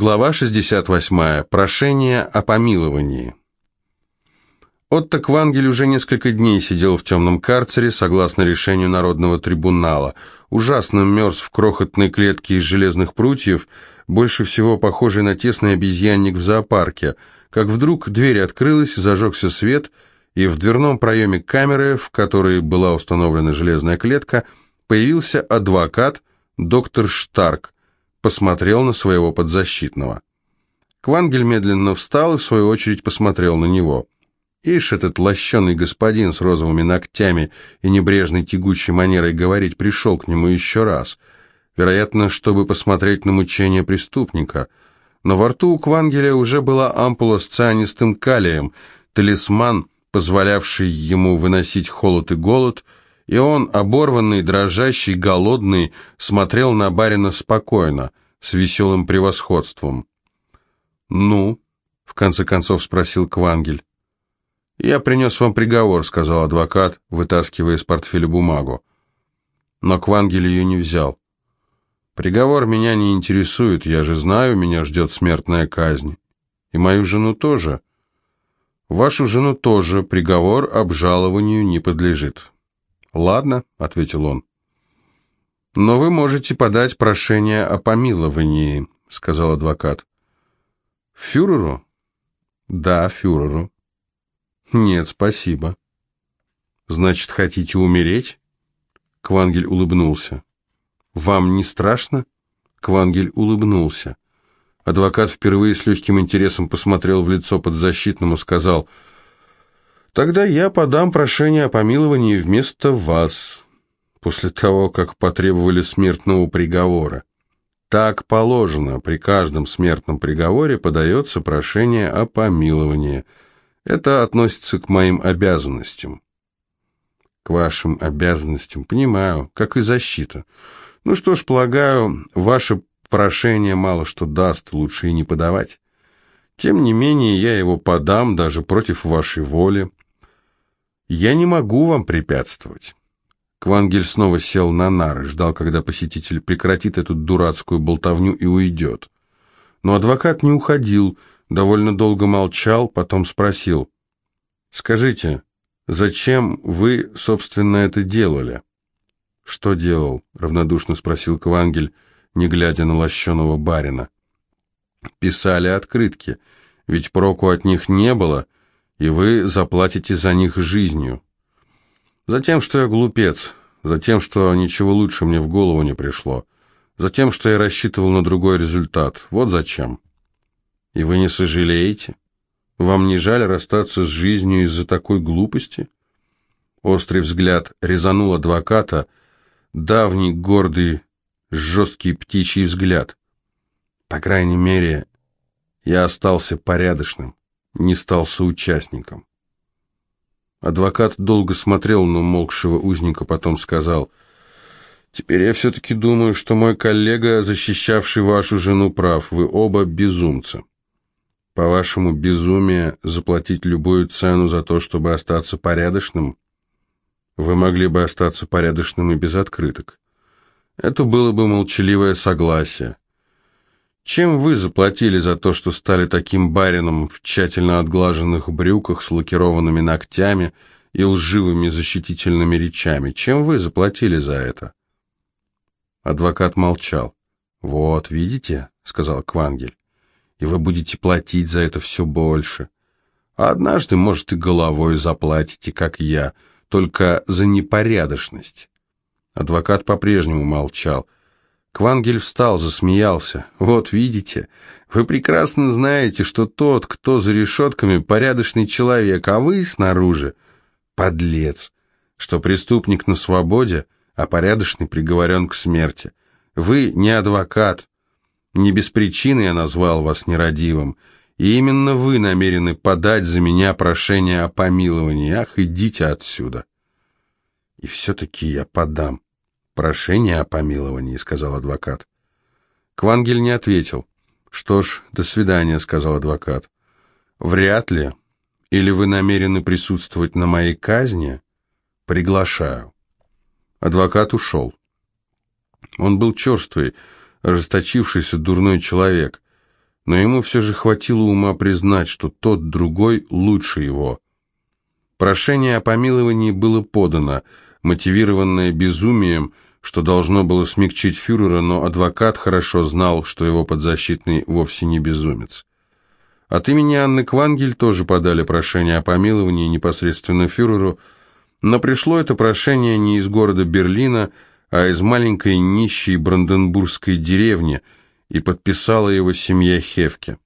Глава 68. Прошение о помиловании. Отто Квангель уже несколько дней сидел в темном карцере, согласно решению Народного трибунала. Ужасно мерз в крохотной клетке из железных прутьев, больше всего похожий на тесный обезьянник в зоопарке, как вдруг дверь открылась, зажегся свет, и в дверном проеме камеры, в которой была установлена железная клетка, появился адвокат, доктор Штарк, посмотрел на своего подзащитного. Квангель медленно встал и, в свою очередь, посмотрел на него. Ишь, этот лощеный господин с розовыми ногтями и небрежной тягучей манерой говорить пришел к нему еще раз. Вероятно, чтобы посмотреть на мучение преступника. Но во рту у Квангеля уже была ампула с цианистым калием, талисман, позволявший ему выносить холод и голод — и он, оборванный, дрожащий, голодный, смотрел на барина спокойно, с веселым превосходством. «Ну?» — в конце концов спросил Квангель. «Я принес вам приговор», — сказал адвокат, вытаскивая из портфеля бумагу. Но Квангель ее не взял. «Приговор меня не интересует, я же знаю, меня ждет смертная казнь. И мою жену тоже. Вашу жену тоже приговор обжалованию не подлежит». «Ладно», — ответил он. «Но вы можете подать прошение о помиловании», — сказал адвокат. «Фюреру?» «Да, фюреру». «Нет, спасибо». «Значит, хотите умереть?» Квангель улыбнулся. «Вам не страшно?» Квангель улыбнулся. Адвокат впервые с легким интересом посмотрел в лицо подзащитному, сказал Тогда я подам прошение о помиловании вместо вас, после того, как потребовали смертного приговора. Так положено, при каждом смертном приговоре подается прошение о помиловании. Это относится к моим обязанностям. К вашим обязанностям, понимаю, как и защита. Ну что ж, полагаю, ваше прошение мало что даст, лучше и не подавать. Тем не менее, я его подам даже против вашей воли. «Я не могу вам препятствовать». Квангель снова сел на нары, ждал, когда посетитель прекратит эту дурацкую болтовню и уйдет. Но адвокат не уходил, довольно долго молчал, потом спросил. «Скажите, зачем вы, собственно, это делали?» «Что делал?» — равнодушно спросил Квангель, не глядя на лощеного барина. «Писали открытки, ведь проку от них не было» и вы заплатите за них жизнью. Затем, что я глупец, затем, что ничего лучше мне в голову не пришло, затем, что я рассчитывал на другой результат. Вот зачем. И вы не сожалеете? Вам не жаль расстаться с жизнью из-за такой глупости? Острый взгляд резанул адвоката, давний, гордый, жесткий птичий взгляд. По крайней мере, я остался порядочным не стал соучастником. Адвокат долго смотрел на молкшего узника, потом сказал, «Теперь я все-таки думаю, что мой коллега, защищавший вашу жену, прав. Вы оба безумцы. По-вашему, безумие заплатить любую цену за то, чтобы остаться порядочным? Вы могли бы остаться порядочным и без открыток. Это было бы молчаливое согласие. Чем вы заплатили за то, что стали таким барином в тщательно отглаженных брюках с лакированными ногтями и лживыми защитительными речами? Чем вы заплатили за это? Адвокат молчал. «Вот, видите?» — сказал Квангель. «И вы будете платить за это все больше. А однажды, может, и головой заплатите, как я, только за непорядочность». Адвокат по-прежнему молчал. Квангель встал, засмеялся. «Вот видите, вы прекрасно знаете, что тот, кто за решетками, порядочный человек, а вы снаружи — подлец, что преступник на свободе, а порядочный приговорен к смерти. Вы не адвокат. Не без причины я назвал вас нерадивым, и именно вы намерены подать за меня прошение о помиловании. Ах, идите отсюда!» «И все-таки я подам», «Прошение о помиловании», — сказал адвокат. Квангель не ответил. «Что ж, до свидания», — сказал адвокат. «Вряд ли. Или вы намерены присутствовать на моей казни?» «Приглашаю». Адвокат ушел. Он был черствый, ожесточившийся дурной человек. но ему все же хватило ума признать, что тот другой лучше его. Прошение о помиловании было подано, мотивированное безумием, что должно было смягчить фюрера, но адвокат хорошо знал, что его подзащитный вовсе не безумец. От имени Анны Квангель тоже подали прошение о помиловании непосредственно фюреру, но пришло это прошение не из города Берлина, а из маленькой нищей бранденбургской деревни, и подписала его семья Хевке.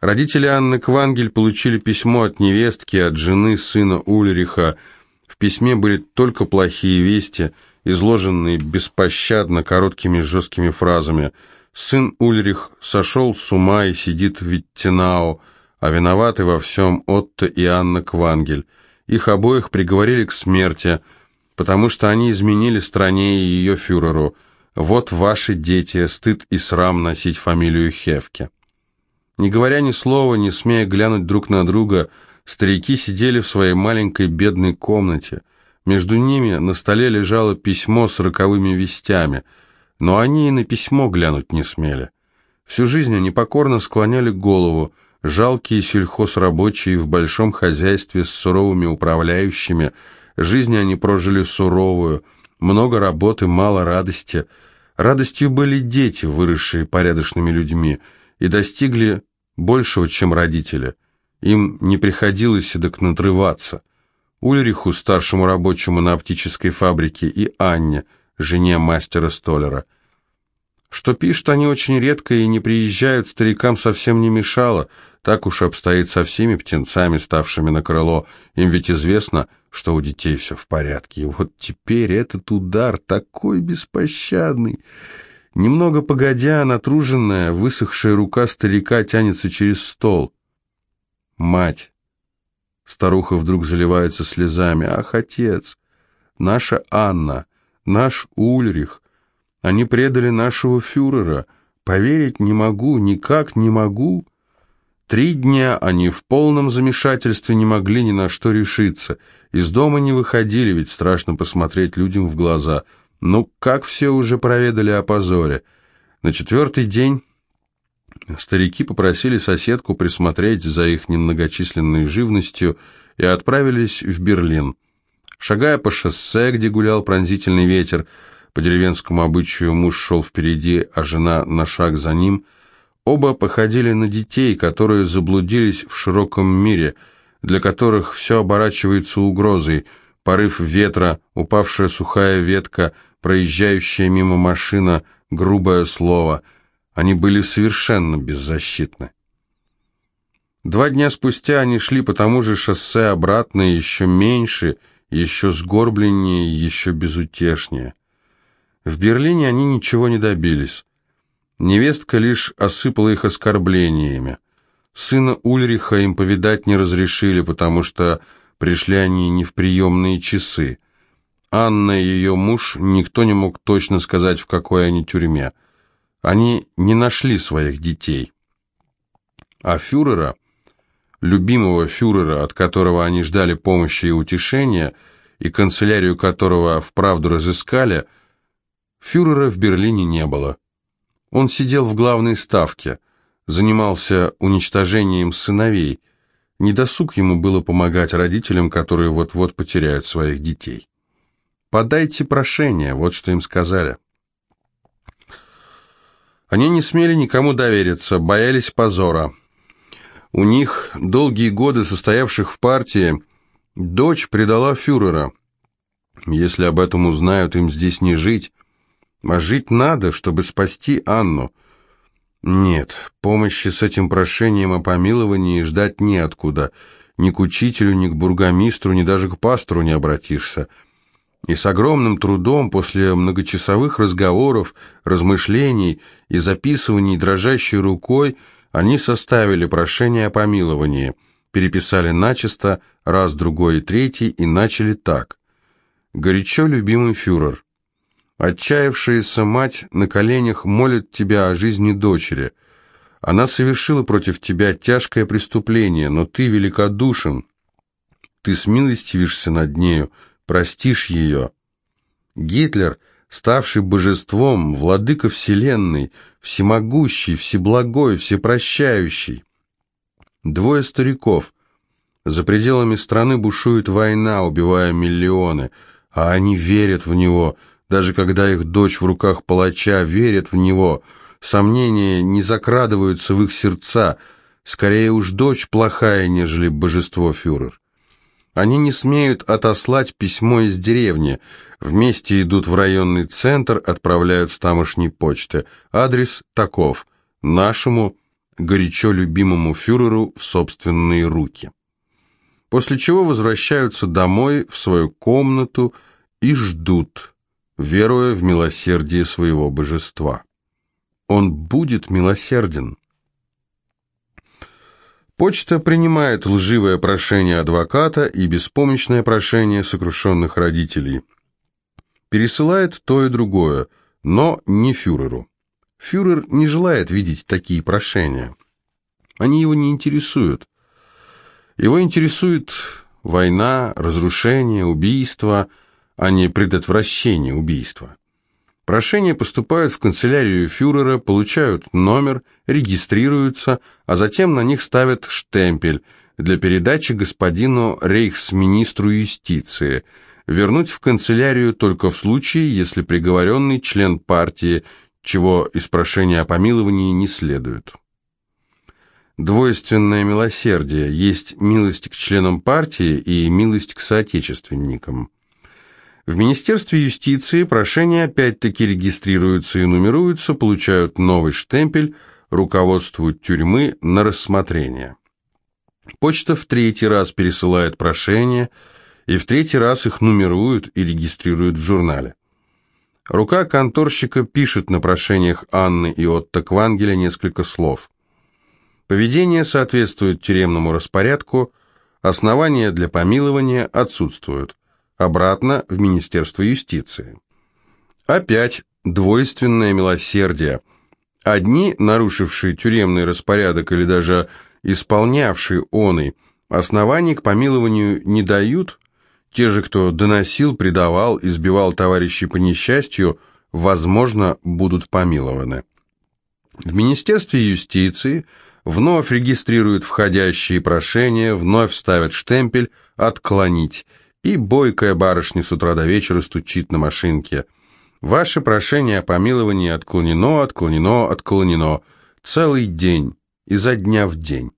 Родители Анны Квангель получили письмо от невестки, от жены сына Ульриха. В письме были только плохие вести, изложенные беспощадно короткими жесткими фразами – Сын Ульрих сошел с ума и сидит в Виттенау, а виноваты во всем Отто и Анна Квангель. Их обоих приговорили к смерти, потому что они изменили стране и ее фюреру. Вот ваши дети, стыд и срам носить фамилию Хевке. Не говоря ни слова, не смея глянуть друг на друга, старики сидели в своей маленькой бедной комнате. Между ними на столе лежало письмо с роковыми вестями – но они и на письмо глянуть не смели. Всю жизнь они покорно склоняли голову, жалкие сельхозрабочие в большом хозяйстве с суровыми управляющими. Жизнь они прожили суровую, много работы, мало радости. Радостью были дети, выросшие порядочными людьми, и достигли большего, чем родители. Им не приходилось эдак надрываться. Ульриху, старшему рабочему на оптической фабрике, и Анне – жене мастера Столлера. Что пишут они очень редко и не приезжают, старикам совсем не мешало, так уж обстоит со всеми птенцами, ставшими на крыло. Им ведь известно, что у детей все в порядке. И вот теперь этот удар такой беспощадный. Немного погодя, натруженная, высохшая рука старика тянется через стол. Мать. Старуха вдруг заливается слезами. Ах, отец, наша Анна. Наш Ульрих. Они предали нашего фюрера. Поверить не могу, никак не могу. Три дня они в полном замешательстве не могли ни на что решиться. Из дома не выходили, ведь страшно посмотреть людям в глаза. Ну, как все уже проведали о позоре. На четвертый день старики попросили соседку присмотреть за их немногочисленной живностью и отправились в Берлин. Шагая по шоссе, где гулял пронзительный ветер, по деревенскому обычаю муж шел впереди, а жена на шаг за ним, оба походили на детей, которые заблудились в широком мире, для которых все оборачивается угрозой, порыв ветра, упавшая сухая ветка, проезжающая мимо машина, грубое слово. Они были совершенно беззащитны. Два дня спустя они шли по тому же шоссе обратно, еще меньше, еще сгорбленнее, еще безутешнее. В Берлине они ничего не добились. Невестка лишь осыпала их оскорблениями. Сына Ульриха им повидать не разрешили, потому что пришли они не в приемные часы. Анна и ее муж, никто не мог точно сказать, в какой они тюрьме. Они не нашли своих детей. А фюрера любимого фюрера, от которого они ждали помощи и утешения, и канцелярию которого вправду разыскали, фюрера в Берлине не было. Он сидел в главной ставке, занимался уничтожением сыновей. Недосуг ему было помогать родителям, которые вот-вот потеряют своих детей. «Подайте прошение», вот что им сказали. Они не смели никому довериться, боялись позора. У них, долгие годы состоявших в партии, дочь предала фюрера. Если об этом узнают, им здесь не жить. А жить надо, чтобы спасти Анну. Нет, помощи с этим прошением о помиловании ждать неоткуда. Ни к учителю, ни к бургомистру, ни даже к пастору не обратишься. И с огромным трудом, после многочасовых разговоров, размышлений и записываний дрожащей рукой, они составили прошение о помиловании, переписали начисто, раз, другой и третий, и начали так. «Горячо любимый фюрер, отчаявшаяся мать на коленях молит тебя о жизни дочери. Она совершила против тебя тяжкое преступление, но ты великодушен. Ты смилостивишься над нею, простишь ее. Гитлер, ставший божеством, владыка вселенной, всемогущий, всеблагой, всепрощающий. Двое стариков. За пределами страны бушует война, убивая миллионы, а они верят в него, даже когда их дочь в руках палача верит в него. Сомнения не закрадываются в их сердца, скорее уж дочь плохая, нежели божество фюрер. Они не смеют отослать письмо из деревни. Вместе идут в районный центр, отправляют с тамошней почты. Адрес таков. Нашему горячо любимому фюреру в собственные руки. После чего возвращаются домой, в свою комнату и ждут, веруя в милосердие своего божества. Он будет милосерден. Почта принимает лживое прошение адвоката и беспомощное прошение сокрушенных родителей. Пересылает то и другое, но не фюреру. Фюрер не желает видеть такие прошения. Они его не интересуют. Его интересует война, разрушение, убийство, а не предотвращение убийства. Прошения поступают в канцелярию фюрера, получают номер, регистрируются, а затем на них ставят штемпель для передачи господину рейхсминистру юстиции, вернуть в канцелярию только в случае, если приговоренный член партии, чего из прошения о помиловании не следует. Двойственное милосердие есть милость к членам партии и милость к соотечественникам. В Министерстве юстиции прошения опять-таки регистрируются и нумеруются, получают новый штемпель, руководству тюрьмы на рассмотрение. Почта в третий раз пересылает прошения, и в третий раз их нумеруют и регистрируют в журнале. Рука конторщика пишет на прошениях Анны и Отто Квангеля несколько слов. Поведение соответствует тюремному распорядку, основания для помилования отсутствуют обратно в Министерство юстиции. Опять двойственное милосердие. Одни, нарушившие тюремный распорядок или даже исполнявшие он оснований к помилованию не дают, те же, кто доносил, предавал, избивал товарищей по несчастью, возможно, будут помилованы. В Министерстве юстиции вновь регистрируют входящие прошения, вновь ставят штемпель «Отклонить», и бойкая барышня с утра до вечера стучит на машинке. Ваше прошение о помиловании отклонено, отклонено, отклонено. Целый день, изо дня в день.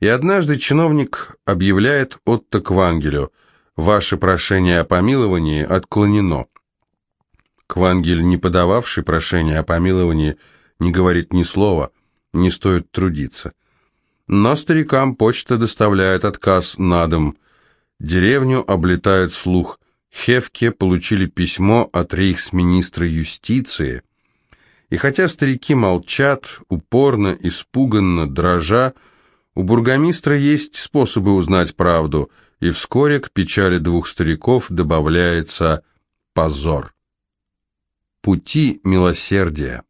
И однажды чиновник объявляет Отто Квангелю, «Ваше прошение о помиловании отклонено». Квангель, не подававший прошение о помиловании, не говорит ни слова, не стоит трудиться. Но старикам почта доставляет отказ на дом – Деревню облетает слух. Хевке получили письмо от рейхсминистра юстиции. И хотя старики молчат, упорно, испуганно, дрожа, у бургомистра есть способы узнать правду, и вскоре к печали двух стариков добавляется позор. Пути милосердия.